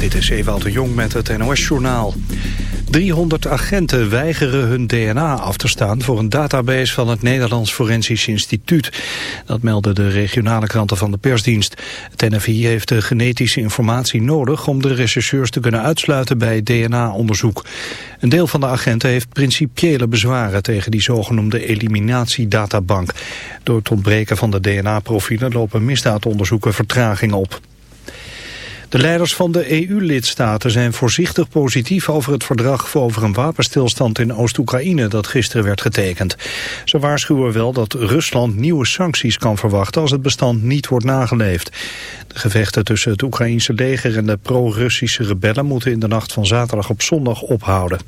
Dit is Ewout de Jong met het NOS-journaal. 300 agenten weigeren hun DNA af te staan voor een database van het Nederlands Forensisch Instituut. Dat melden de regionale kranten van de persdienst. Het NFI heeft de genetische informatie nodig om de rechercheurs te kunnen uitsluiten bij DNA-onderzoek. Een deel van de agenten heeft principiële bezwaren tegen die zogenoemde eliminatiedatabank. Door het ontbreken van de DNA-profielen lopen misdaadonderzoeken vertraging op. De leiders van de EU-lidstaten zijn voorzichtig positief over het verdrag over een wapenstilstand in Oost-Oekraïne dat gisteren werd getekend. Ze waarschuwen wel dat Rusland nieuwe sancties kan verwachten als het bestand niet wordt nageleefd. De gevechten tussen het Oekraïense leger en de pro-Russische rebellen moeten in de nacht van zaterdag op zondag ophouden.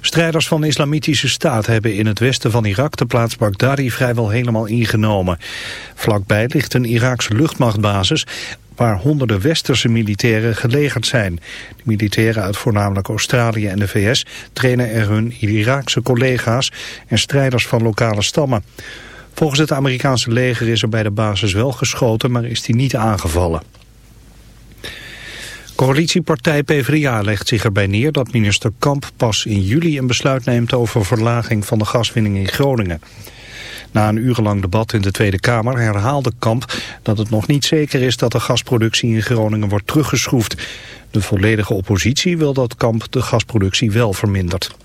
Strijders van de Islamitische Staat hebben in het westen van Irak de plaats Baghdadi vrijwel helemaal ingenomen. Vlakbij ligt een Iraakse luchtmachtbasis waar honderden westerse militairen gelegerd zijn. De militairen uit voornamelijk Australië en de VS trainen er hun Iraakse collega's en strijders van lokale stammen. Volgens het Amerikaanse leger is er bij de basis wel geschoten, maar is die niet aangevallen. Coalitiepartij PvdA legt zich erbij neer dat minister Kamp pas in juli een besluit neemt over verlaging van de gaswinning in Groningen. Na een urenlang debat in de Tweede Kamer herhaalde Kamp dat het nog niet zeker is dat de gasproductie in Groningen wordt teruggeschroefd. De volledige oppositie wil dat Kamp de gasproductie wel vermindert.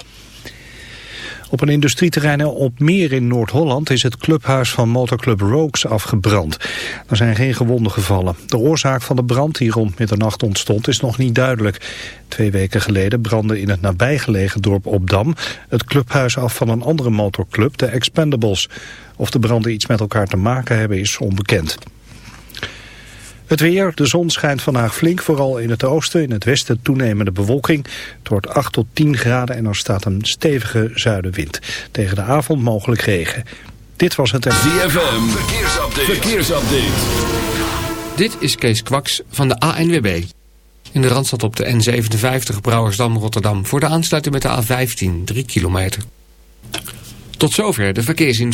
Op een industrieterrein op Meer in Noord-Holland is het clubhuis van motorclub Rogues afgebrand. Er zijn geen gewonden gevallen. De oorzaak van de brand die rond middernacht ontstond is nog niet duidelijk. Twee weken geleden brandde in het nabijgelegen dorp Opdam het clubhuis af van een andere motorclub, de Expendables. Of de branden iets met elkaar te maken hebben is onbekend. Het weer, de zon schijnt vandaag flink, vooral in het oosten. In het westen toenemende bewolking. Het wordt 8 tot 10 graden en er staat een stevige zuidenwind. Tegen de avond mogelijk regen. Dit was het... ZFM, verkeersupdate. verkeersupdate. Dit is Kees Kwaks van de ANWB. In de Randstad op de N57 Brouwersdam-Rotterdam... voor de aansluiting met de A15, 3 kilometer. Tot zover de verkeersin.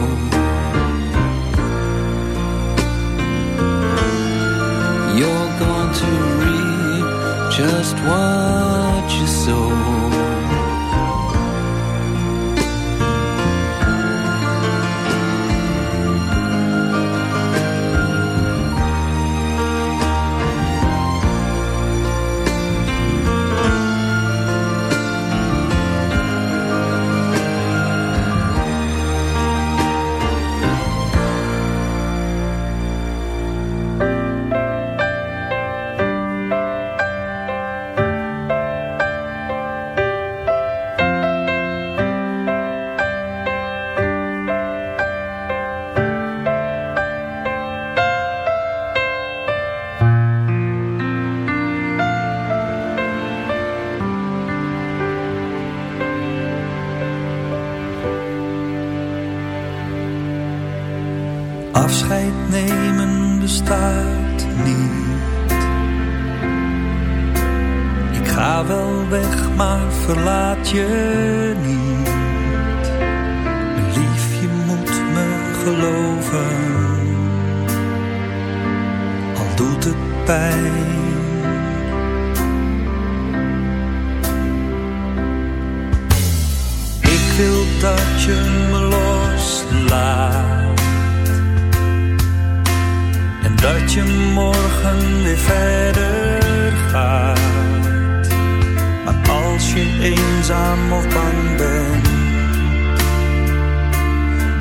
eenzaam of bang ben,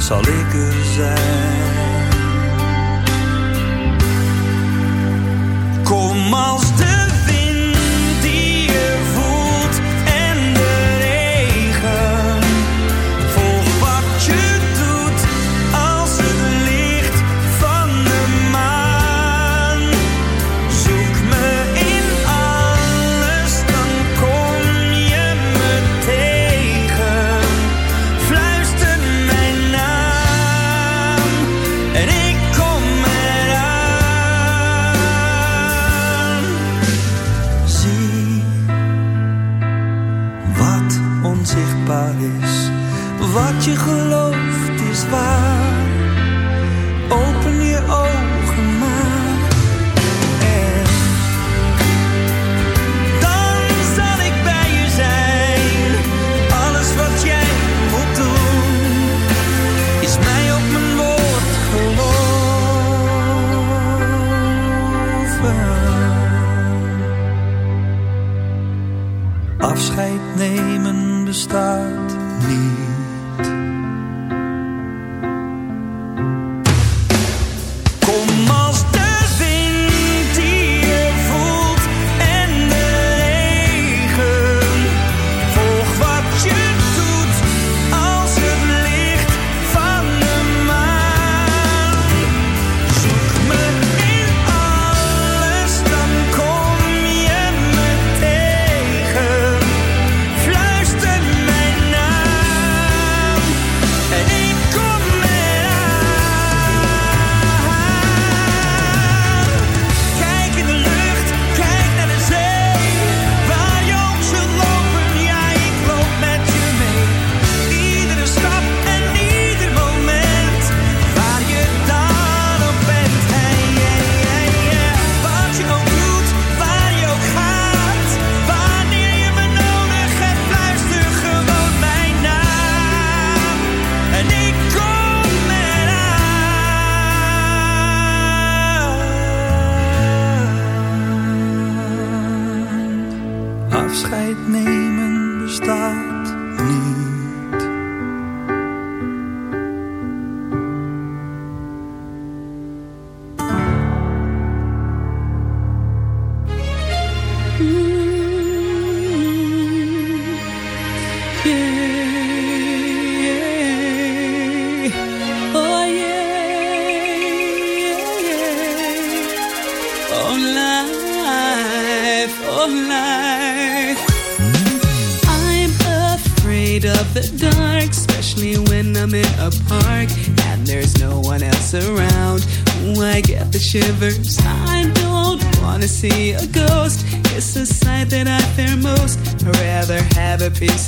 zal ik er zijn. Kom maar.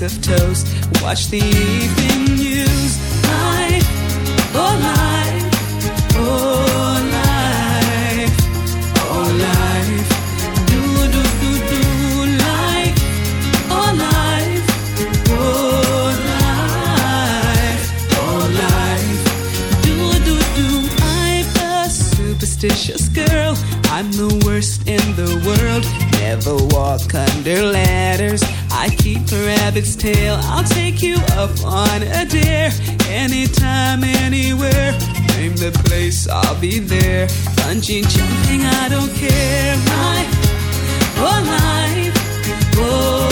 of toast. Watch the evening. Under letters. I keep a rabbit's tail. I'll take you up on a dare. Anytime, anywhere. Name the place, I'll be there. Punching, jumping, I don't care. My whole life. Whoa.